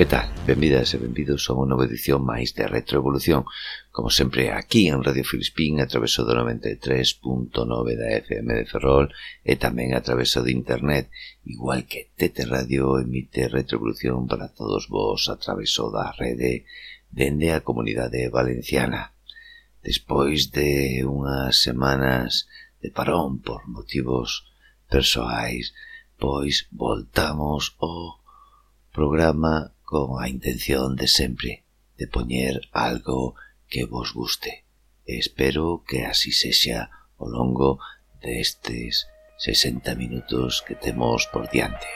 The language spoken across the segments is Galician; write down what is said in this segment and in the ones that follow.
Que tal? Benvidas e benvidos a unha nova edición máis de Retroevolución Como sempre aquí en Radio Filispín a través do 93.9 da FM de Ferrol E tamén a través de internet Igual que TT Radio emite Retroevolución para todos vos a través da rede Dende a comunidade valenciana Despois de unhas semanas de parón por motivos persoais Pois voltamos ao programa con a intención de sempre de poñer algo que vos guste. E espero que así sexa ao longo destes 60 minutos que temos por diante.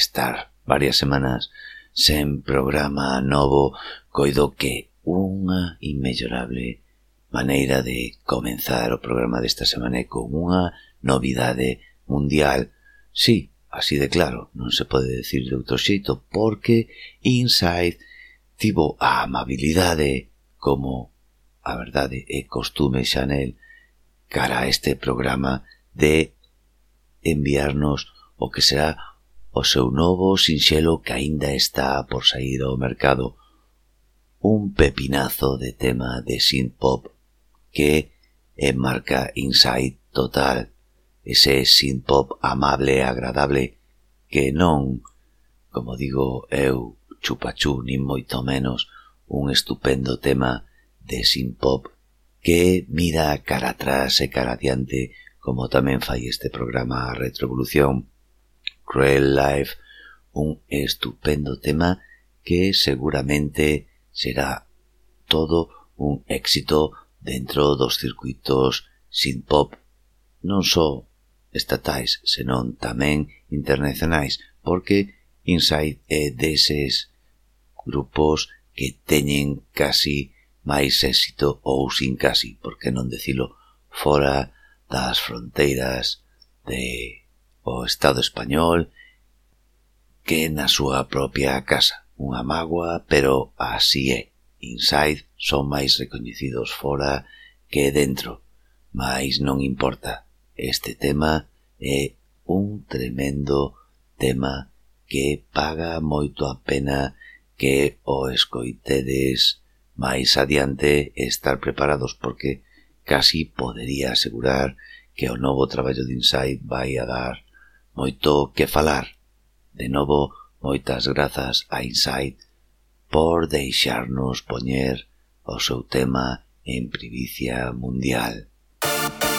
estar varias semanas sen programa novo coido que unha inmellorable maneira de comenzar o programa desta semana é con unha novidade mundial. Sí, así de claro, non se pode decir de outro xeito, porque Inside tivo a amabilidade como a verdade e costume xa nel cara a este programa de enviarnos o que será o seu novo sinxelo que aínda está por saír ao mercado. Un pepinazo de tema de synth-pop que enmarca Inside Total, ese synth-pop amable e agradable que non, como digo eu, chupachú nin moito menos, un estupendo tema de synth-pop que mira cara atrás e cara adiante como tamén fai este programa a Retrovolución Cruel Life, un estupendo tema que seguramente será todo un éxito dentro dos circuitos sin pop non só estatais, senón tamén internacionais, porque Inside é deses grupos que teñen casi máis éxito ou sin casi, porque non decilo, fora das fronteiras de o Estado español que na súa propia casa. Unha mágoa, pero así é. Inside son máis recoñecidos fora que dentro, mas non importa. Este tema é un tremendo tema que paga moito a pena que o escoitedes máis adiante estar preparados porque casi podería asegurar que o novo traballo de Inside vai a dar moito que falar. De novo, moitas grazas a Insight por deixarnos poñer o seu tema en privicia mundial. Música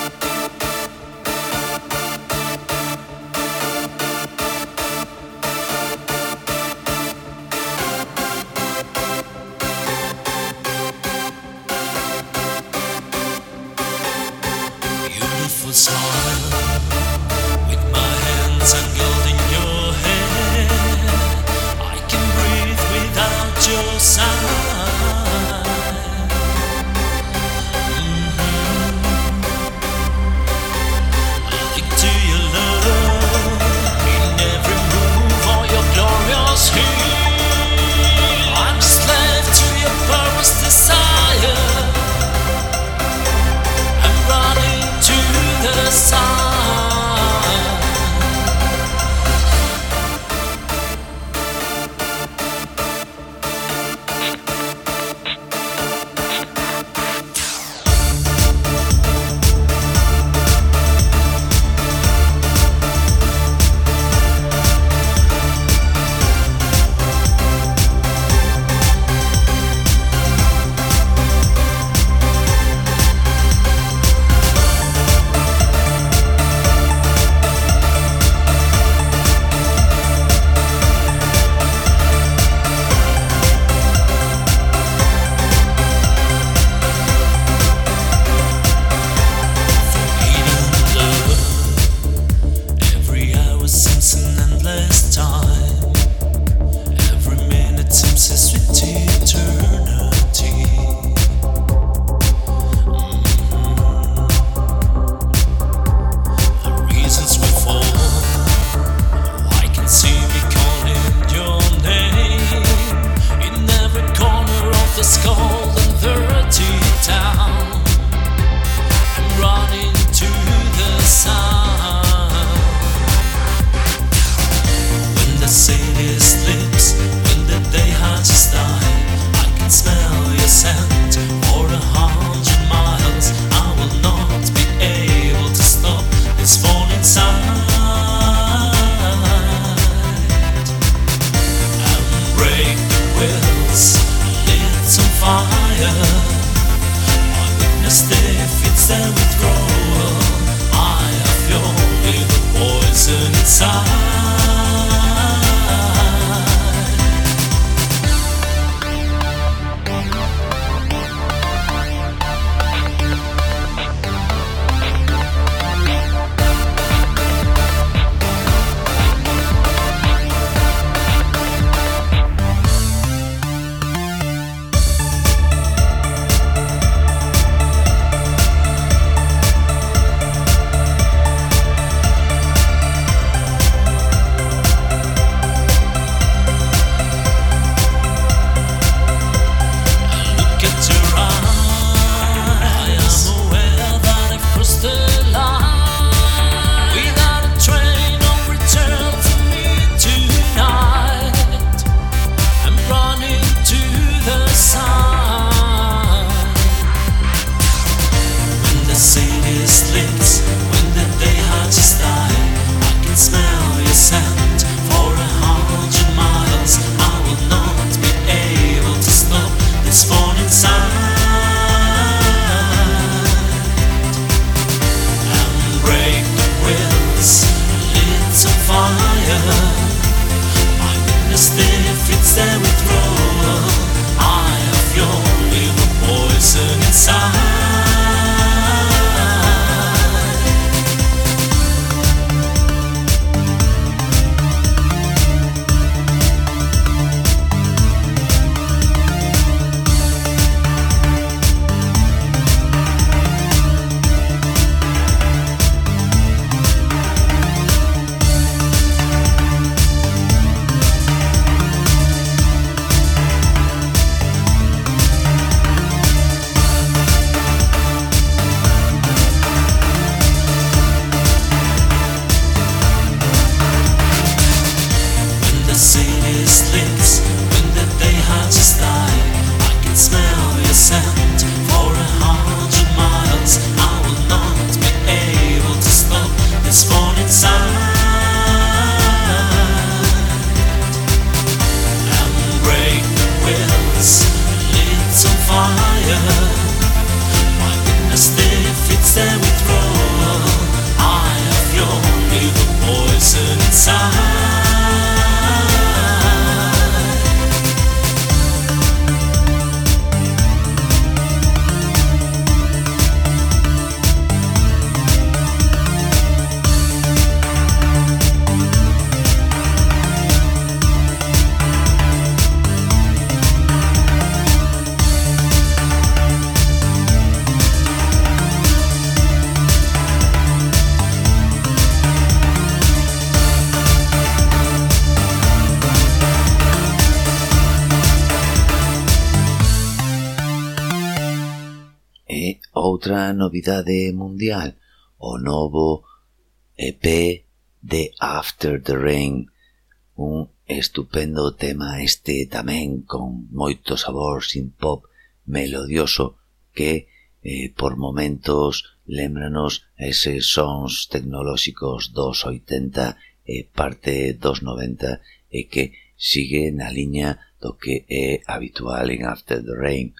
novidade mundial, o novo EP de After the Rain, un estupendo tema este tamén con moito sabor sin pop melodioso que eh, por momentos lembranos eses sons tecnolóxicos dos 80 e parte dos 90 e que sigue na liña do que é habitual en After the Rain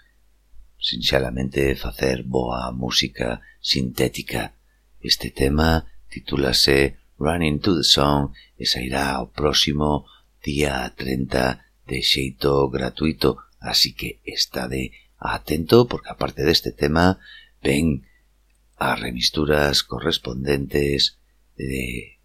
sinxalamente facer boa música sintética. Este tema titúlase Run into the Song e sairá o próximo día 30 de xeito gratuito, así que estade atento porque aparte deste tema ven as remisturas correspondentes de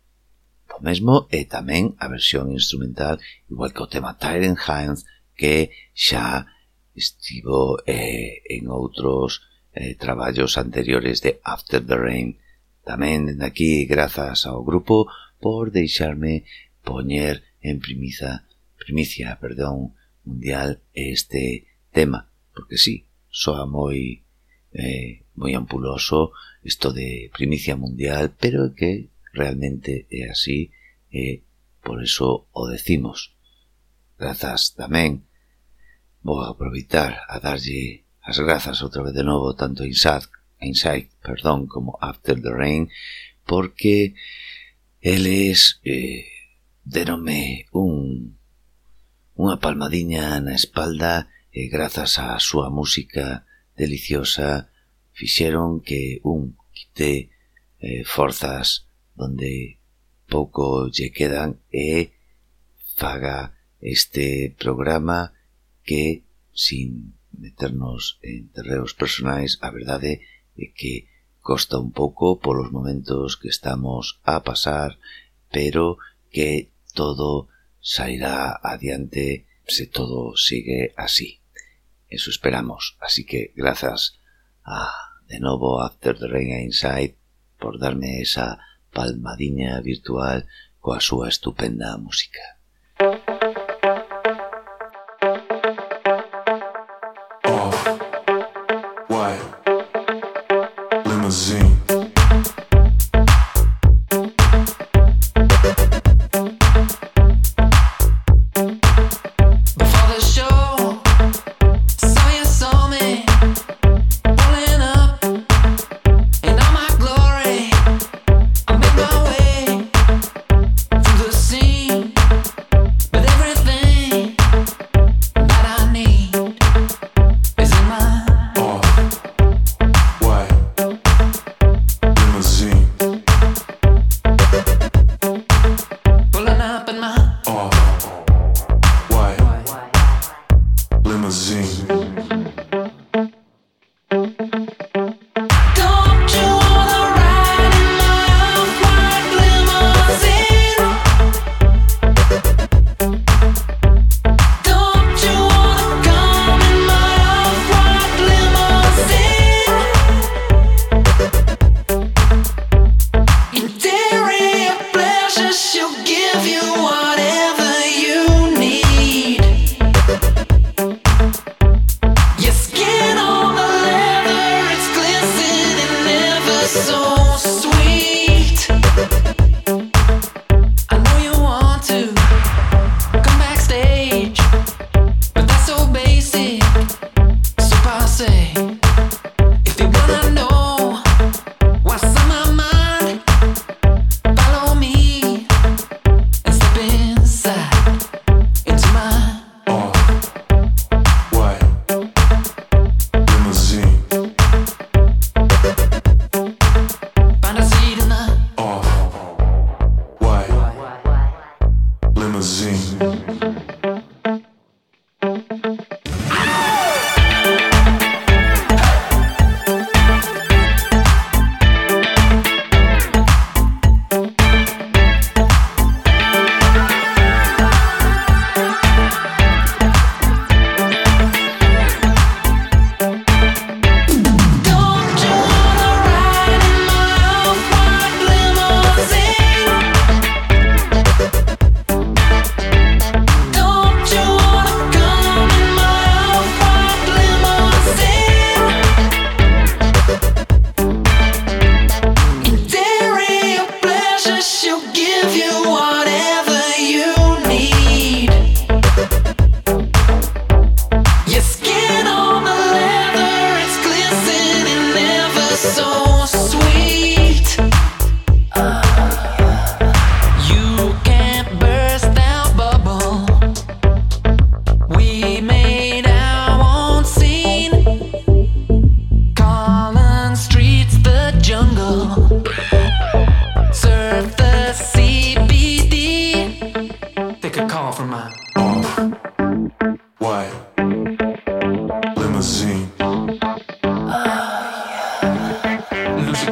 do mesmo e tamén a versión instrumental igual que o tema Tyrant Hines que xa estivo eh, en outros eh, traballos anteriores de After the Rain. Tamén dende aquí, grazas ao grupo, por deixarme poñer en primiza, primicia perdón, mundial este tema. Porque sí, soa moi eh, moi ampuloso isto de primicia mundial, pero que realmente é así e eh, por eso o decimos. Grazas tamén Vou aproveitar a darlle as grazas outra vez de novo tanto a Inside, Inside perdón, como After the Rain porque eles eh, denome un unha palmadiña na espalda e grazas á súa música deliciosa fixeron que un quite eh, forzas donde pouco lle quedan e faga este programa que, sin meternos en terreos personais, a verdade é que costa un pouco polos momentos que estamos a pasar, pero que todo sairá adiante se todo sigue así. Eso esperamos. Así que grazas a, de novo, After the Rain Inside por darme esa palmadiña virtual coa súa estupenda música.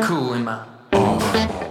cool in my aura.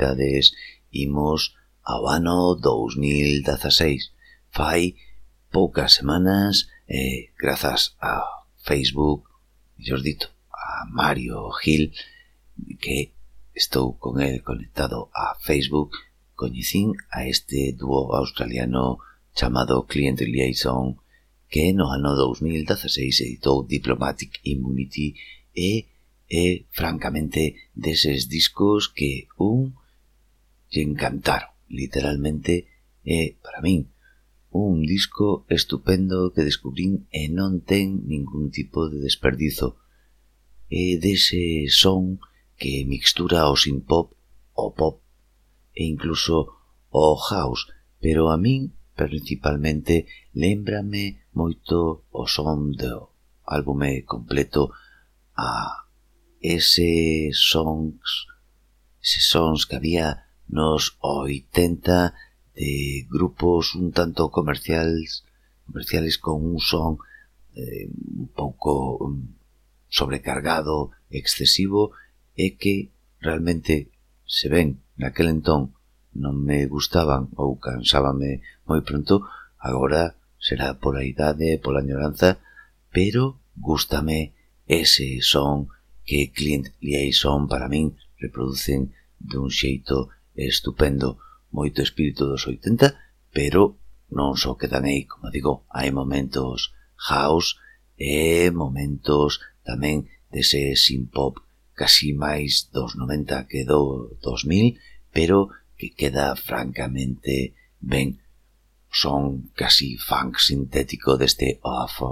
novidades imos ao ano 2016. Fai poucas semanas, eh, grazas a Facebook, mellor dito, a Mario Gil, que estou con el conectado a Facebook, coñecín a este dúo australiano chamado Client Liaison, que no ano 2016 editou Diplomatic Immunity e é francamente deses discos que un lle encantaron. Literalmente é, para min, un disco estupendo que descubrín e non ten ningún tipo de desperdizo. É eh, dese son que mixtura o synth-pop, o pop e incluso o house, pero a min principalmente lembrame moito o son do álbume completo a ese sons, ese sons que había nos 80 de grupos un tanto comerciais comerciales con un son eh, un pouco mm, sobrecargado, excesivo e que realmente se ven. Naquel entón non me gustaban ou cansábame moi pronto, agora será pola idade, pola añoranza, pero gustame ese son que Clint Liaison para min reproducen dun xeito estupendo, moito espírito dos 80, pero non só quedan aí, como digo, hai momentos house e momentos tamén dese synth-pop casi máis dos 90 que do 2000, pero que queda francamente ben. Son casi funk sintético deste off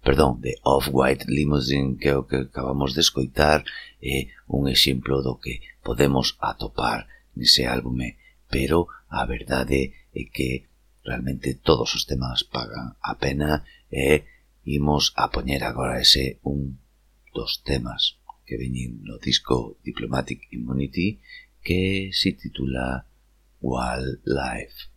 perdón, de Off-White Limousine que é o que acabamos de escoitar é un exemplo do que podemos atopar nese álbume, pero a verdade é que realmente todos os temas pagan a pena e imos a poñer agora ese un dos temas que veñen no disco Diplomatic Immunity que se titula Wild Life.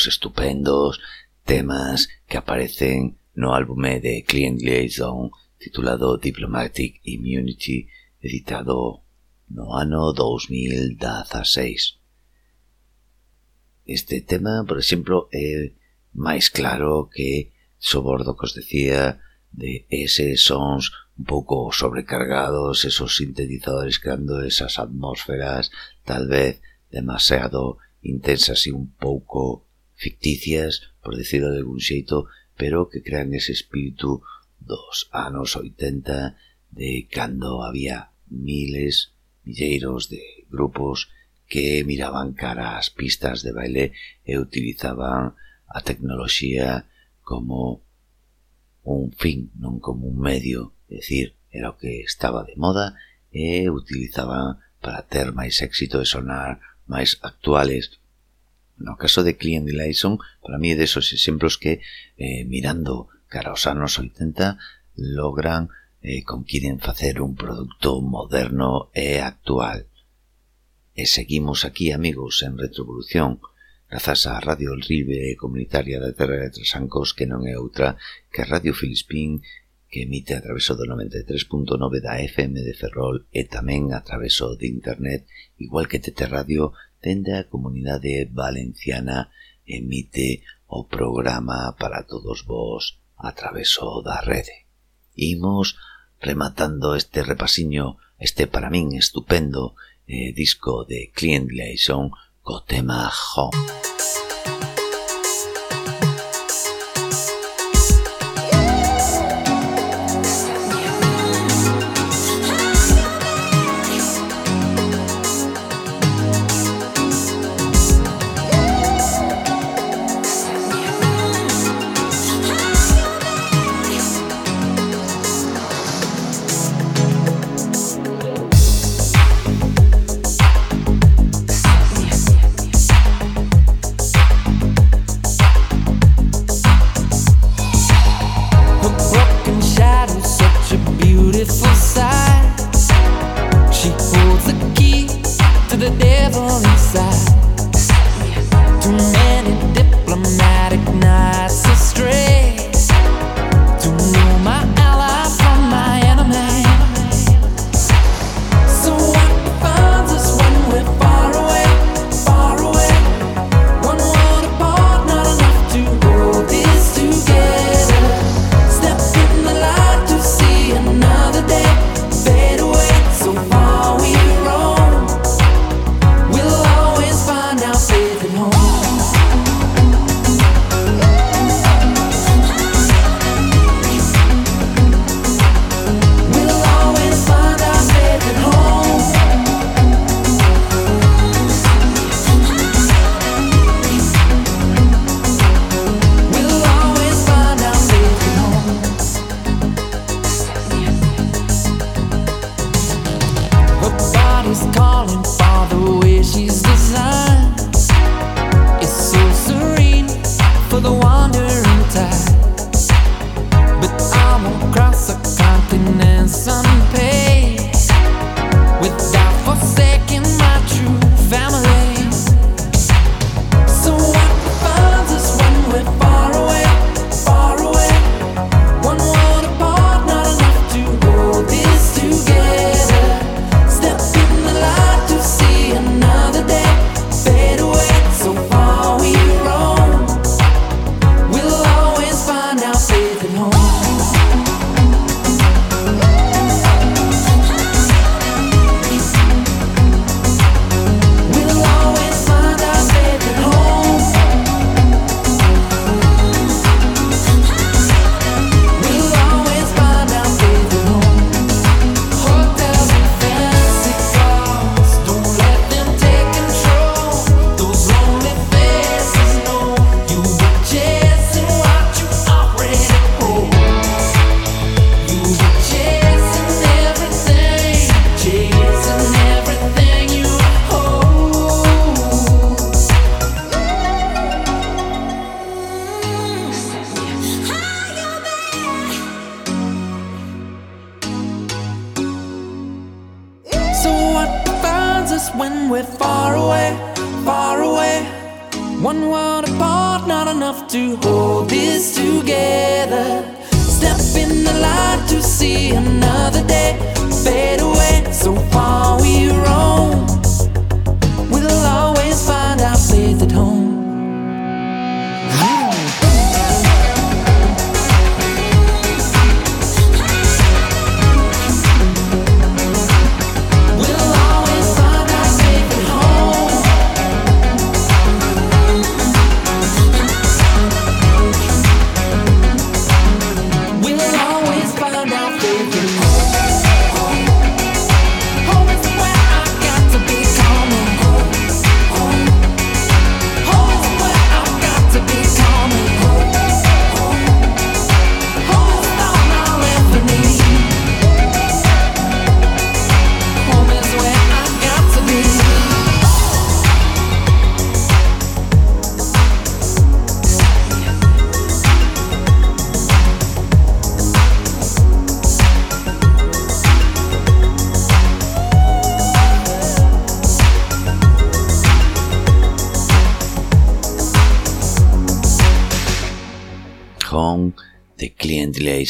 dos estupendos temas que aparecen no álbume de Client Liaison titulado Diplomatic Immunity editado no ano 2016. Este tema, por exemplo, é máis claro que sobordo que os decía de eses sons un pouco sobrecargados, esos sintetizadores creando esas atmósferas tal vez demasiado intensas e un pouco ficticias, por decirlo de algún xeito, pero que crean ese espírito dos anos 80 de cando había miles, milleiros de grupos que miraban cara ás pistas de baile e utilizaban a tecnoloxía como un fin, non como un medio, é dicir, era o que estaba de moda e utilizaban para ter máis éxito e sonar máis actuales. No caso de Client y Lyson, para mí é desos exemplos que, eh, mirando cara aos anos 80, logran eh, conquiren facer un produto moderno e actual. E seguimos aquí, amigos, en Retrovolución, grazas á Radio Ribe Comunitaria da Terra de Trasancos, que non é outra que Radio Filispín, que emite a traveso do 93.9 da FM de Ferrol e tamén a traveso de Internet, igual que Tete Radio dende a Comunidade Valenciana emite o programa para todos vos a traveso da rede. Imos rematando este repasiño, este para min estupendo eh, disco de Client Liaison co tema Home.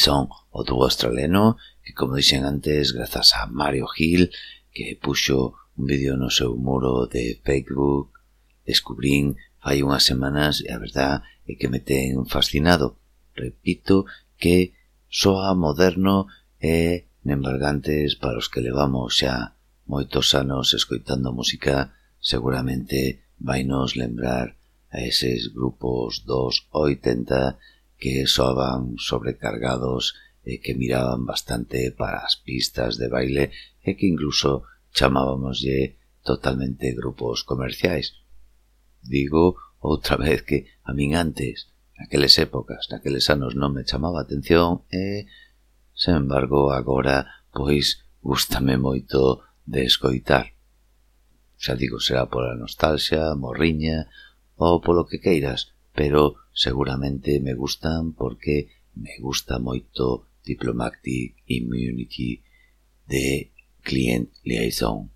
Bison, o dúo australiano, que como dixen antes, grazas a Mario Gil, que puxo un vídeo no seu muro de Facebook, descubrín fai unhas semanas e a verdad é que me ten fascinado. Repito que soa moderno e nembargantes para os que levamos xa moitos anos escoitando música, seguramente vai nos lembrar a eses grupos dos 80 que soaban sobrecargados e que miraban bastante para as pistas de baile e que incluso chamábamoslle totalmente grupos comerciais. Digo outra vez que a min antes, naqueles épocas, naqueles anos non me chamaba atención e, sen embargo, agora, pois, gustame moito de escoitar. Xa digo, será pola nostalgia, morriña ou polo que queiras, pero Seguramente me gustan porque me gusta moito Diplomatic Immunity de Client Liaison.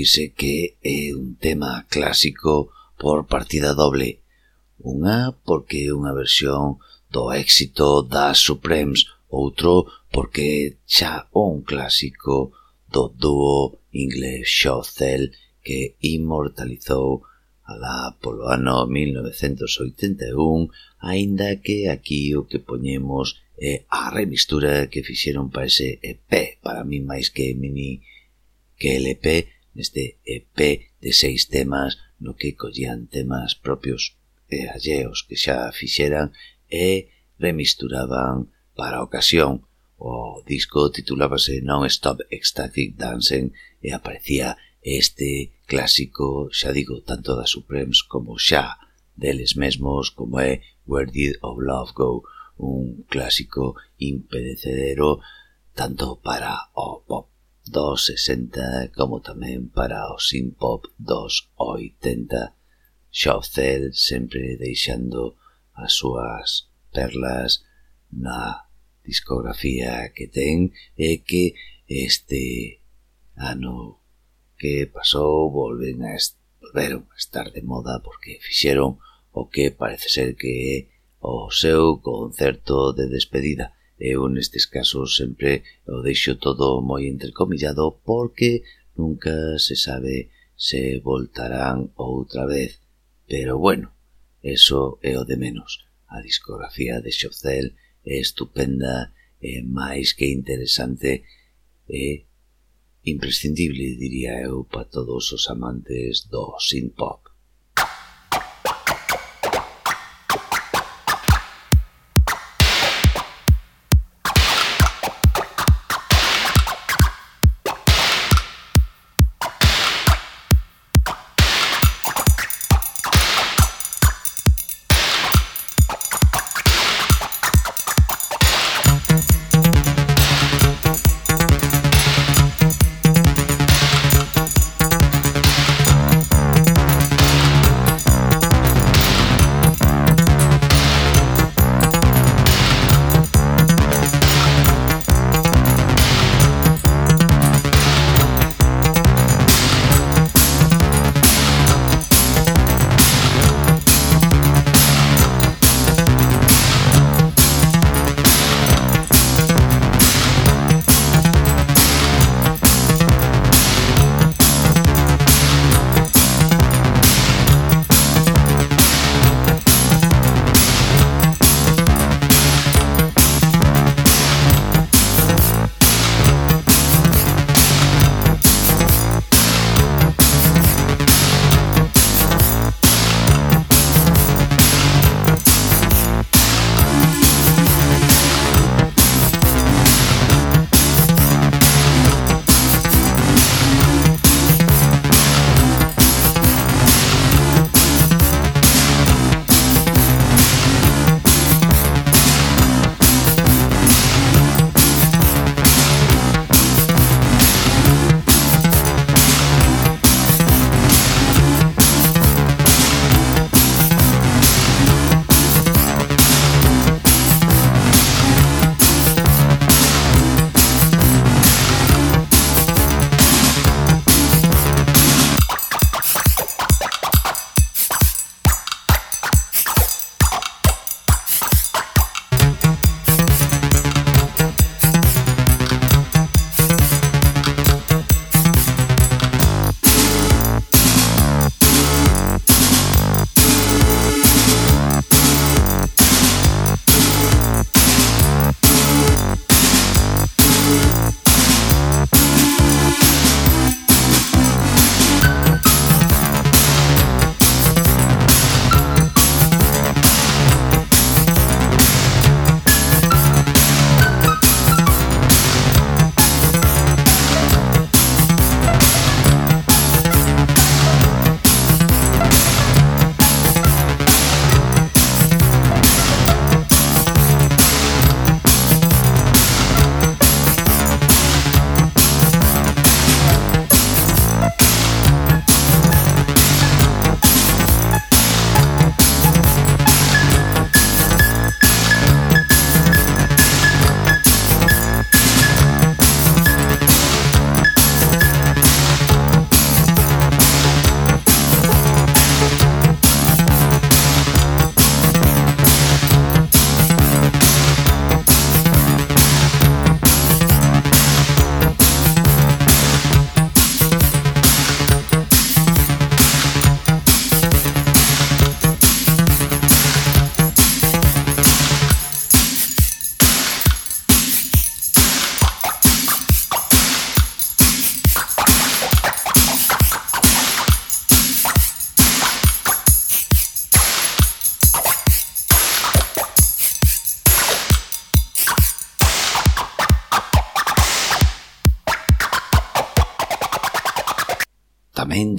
dicirse que é un tema clásico por partida doble. Unha porque é unha versión do éxito das Supremes, outro porque é xa un clásico do dúo inglés Showcell que inmortalizou alá polo ano 1981, aínda que aquí o que poñemos é a remistura que fixeron para ese EP, para mí máis que mini que LP, neste EP de seis temas no que collían temas propios e alleos que xa fixeran e remisturaban para a ocasión. O disco titulábase Non Stop Ecstatic Dancing e aparecía este clásico, xa digo, tanto da Supremes como xa deles mesmos, como é Where Did of Love Go, un clásico impedecedero tanto para o pop dos 60 como tamén para o synth-pop dos 80 Xaucel sempre deixando as súas perlas na discografía que ten e que este ano que pasou volven a volveron a estar de moda porque fixeron o que parece ser que é o seu concerto de despedida. Eu nestes casos sempre o deixo todo moi entrecomillado porque nunca se sabe se voltarán outra vez. Pero bueno, eso é o de menos. A discografía de Xocel é estupenda, é máis que interesante, é imprescindible, diría eu, para todos os amantes do synth-pop.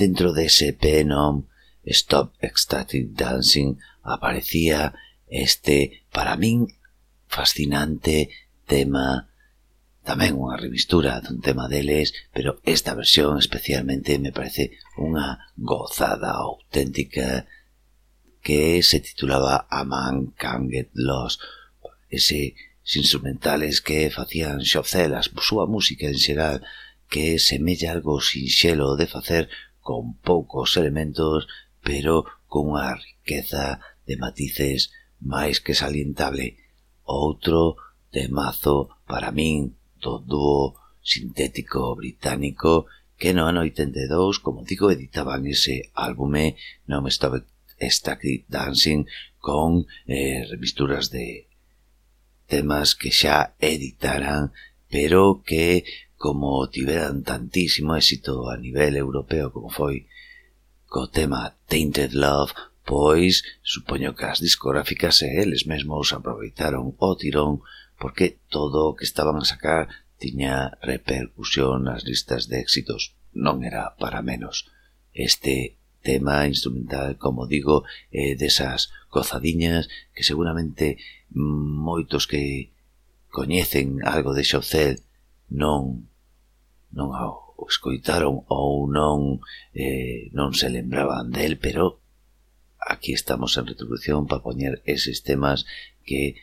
Dentro dese penom Stop Ecstatic Dancing aparecía este, para min, fascinante tema tamén unha remistura dun tema deles, pero esta versión especialmente me parece unha gozada auténtica que se titulaba A Man Can Get Lost. Ese instrumentales que facían xocelas, súa música en xeral, que semella algo sinxelo de facer, con poucos elementos, pero con unha riqueza de matices máis que salientable. Outro temazo para min do dúo sintético británico que no ano 82, como digo, editaban ese álbume Non estaba Stacky Dancing con eh, revisturas de temas que xa editaran pero que como tiveran tantísimo éxito a nivel europeo como foi co tema Tainted Love, pois supoño que as discográficas e eles mesmos aproveitaron o tirón porque todo o que estaban a sacar tiña repercusión nas listas de éxitos. Non era para menos. Este tema instrumental, como digo, é desas gozadiñas que seguramente moitos que coñecen algo de Xocel non non o escoitaron ou non eh, non se lembraban del, pero aquí estamos en retribución para poñer eses temas que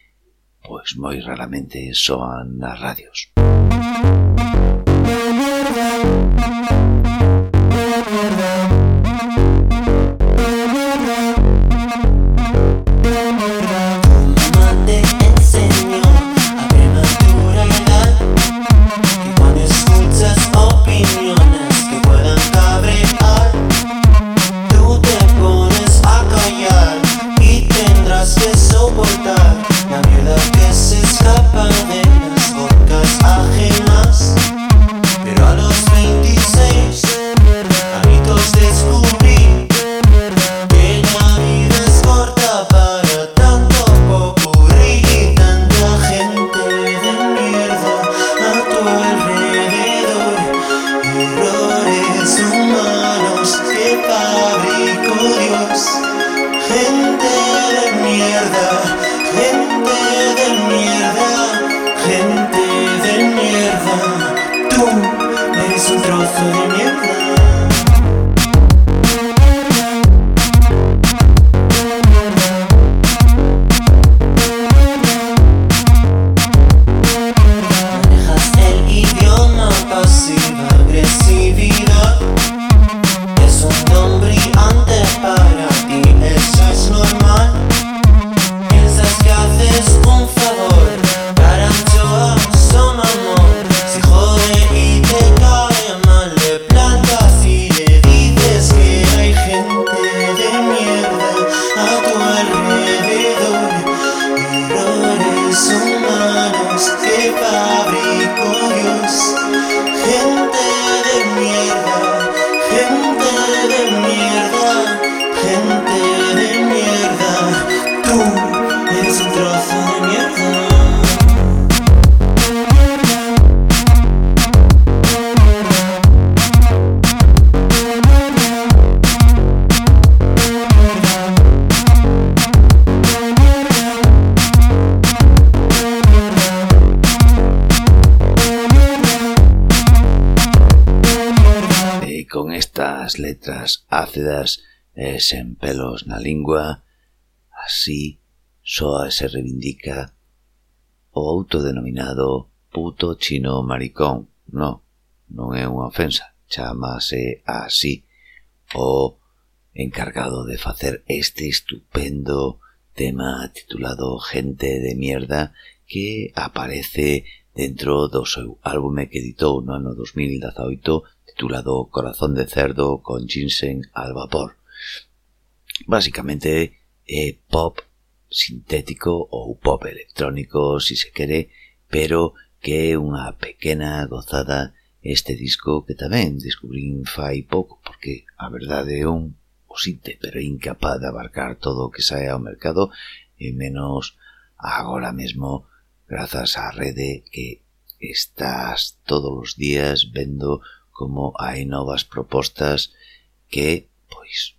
pois moi raramente soan nas radios. Música letras ácidas eh, e sen pelos na lingua, así soa se reivindica o autodenominado puto chino maricón. No, non é unha ofensa, chamase así o encargado de facer este estupendo tema titulado Gente de Mierda que aparece dentro do seu álbume que editou no ano 2018 titulado Corazón de Cerdo con Ginseng al Vapor. Básicamente é pop sintético ou pop electrónico, si se quere, pero que é unha pequena gozada este disco que tamén descubrín fai pouco, porque a verdade é un osinte, pero incapaz de abarcar todo o que sae ao mercado, e menos agora mesmo, grazas á rede que estás todos os días vendo como hai novas propostas que, pois,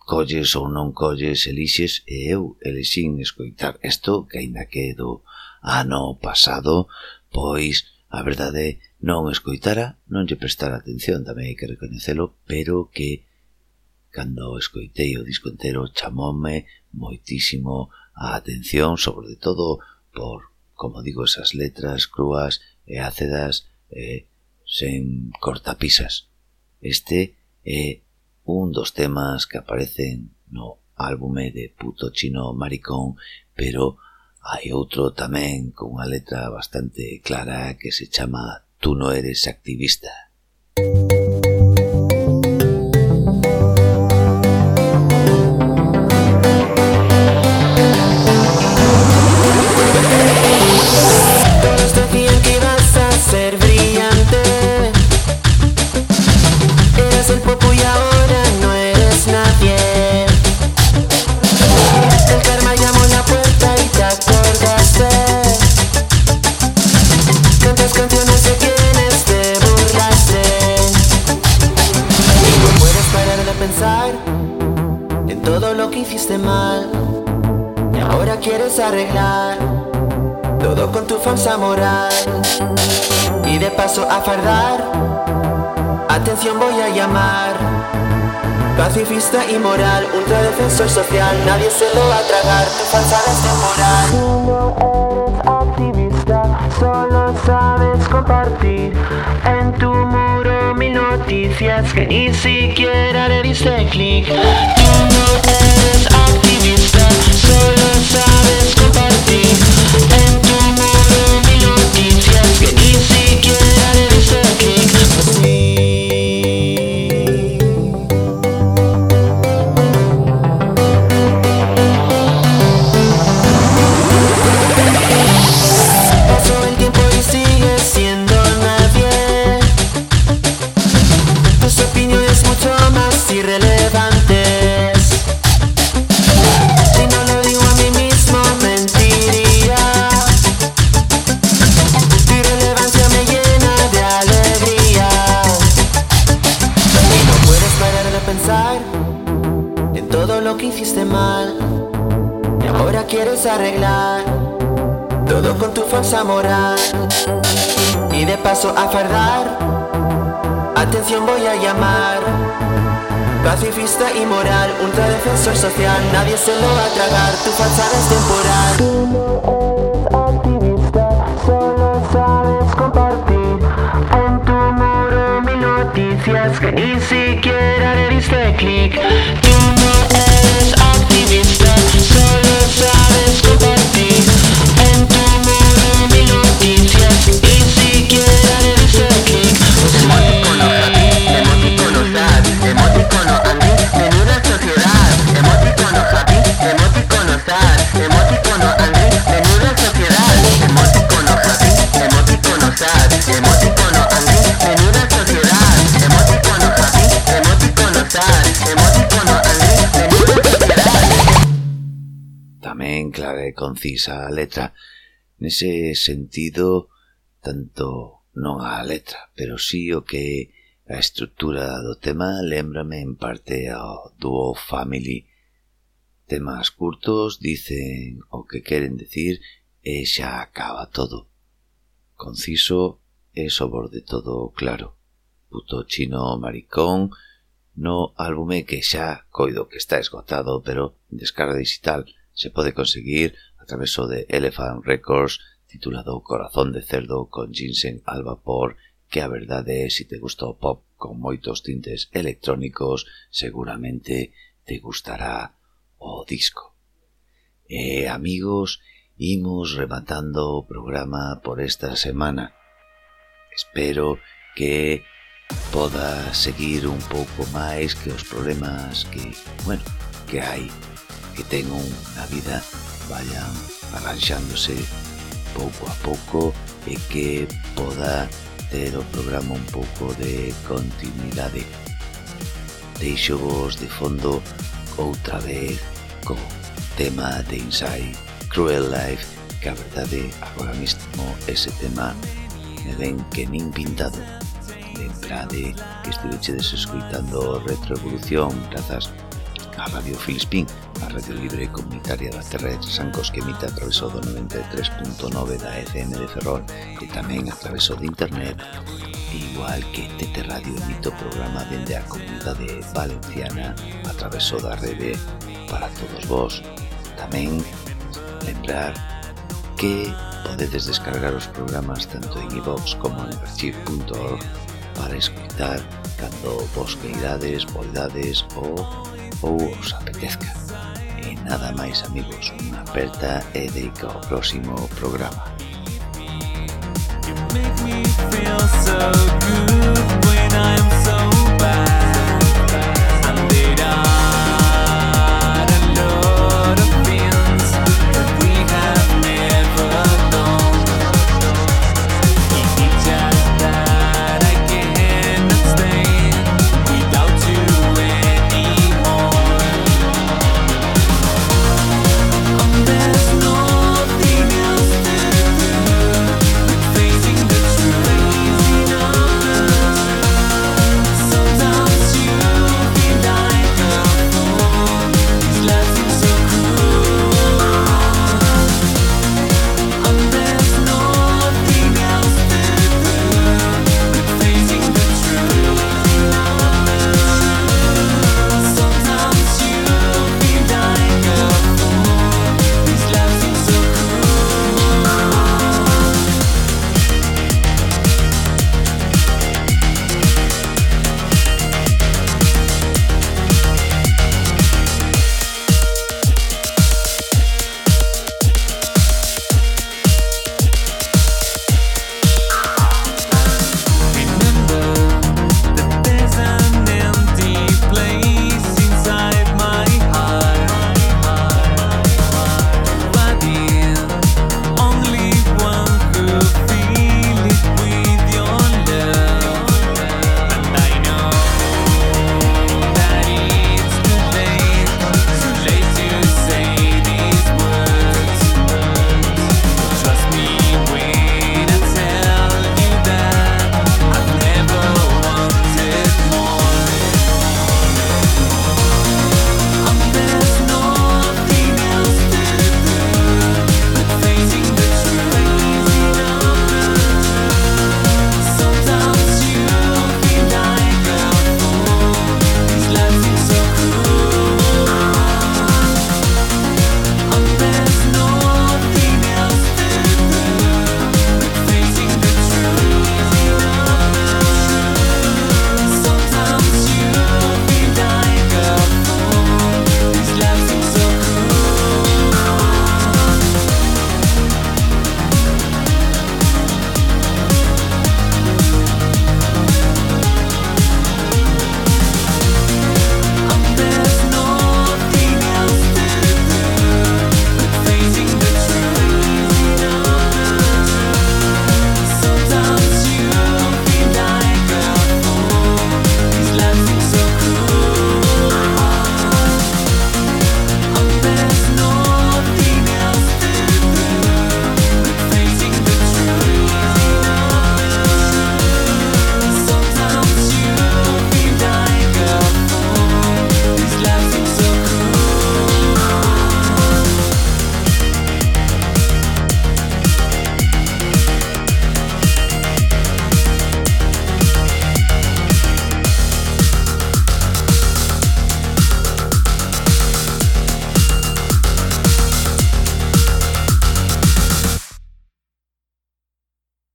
colles ou non colles, elixes, e eu elixín escoitar isto, que aínda que do ano pasado, pois, a verdade, non escoitara, non lle prestara atención, tamén hai que recoñecelo, pero que, cando escoitei o disco entero, chamoume moitísimo a atención, sobre todo por, como digo, esas letras crúas e ácedas, e sen cortapisas. Este é un dos temas que aparecen no álbume de Puto Chino Maricón, pero hai outro tamén con unha letra bastante clara que se chama Tú no eres activista. Arreglar todo con tu falsa moral y de paso a fardar. Atención voy a llamar. Pacifista y moral, ultradefensor social, nadie se lo va a tragar, tu falsa es temporal. activista, solo sabes compartir en tu muro mil noticias que ni siquiera le diste clic. Tú no eres moral. Y de paso a fardar. Atención voy a llamar. Pacifista y moral, ultradefensor social, nadie se lo va a tragar, tu falsada es temporal. Tú no eres activista, solo sabes compartir en tu muro mil noticias que ni siquiera le diste clic. clara e concisa a letra. Nese sentido, tanto non a letra, pero sí o que a estructura do tema lembrame en parte ao dúo Family. Temas curtos dicen o que queren decir e xa acaba todo. Conciso e sobre todo claro. Puto chino maricón no álbume que xa coido que está esgotado, pero en descarga digital se pode conseguir a traveso de Elephant Records titulado Corazón de Cerdo con ginseng al vapor que a verdade é se te gusta o pop con moitos tintes electrónicos seguramente te gustará o disco. E amigos, imos rematando o programa por esta semana. Espero que poda seguir un pouco máis que os problemas que, bueno, que hai que ten unha vida vayan arranxándose pouco a pouco e que poda ter o programa un pouco de continuidade. Deixo vos de fondo outra vez co tema de Inside Cruel Life que a verdade agora mesmo ese tema me ven que nin pintado lembrade que estivechedes escuitando Retroevolución grazas a Radio Filispín, a radio libre comunitaria da Terra de Trasancos que emite a través do 93.9 da FM de Ferrol e tamén a través de internet igual que TT Radio emite o programa dende a comunidade valenciana a través da rede para todos vos. tamén lembrar que podedes descargar os programas tanto en iVox como en archive.org para escutar cando vos queirades, voidades ou ou os apetezca. E nada máis, amigos, unha aperta e deica ao próximo programa. You make me feel so good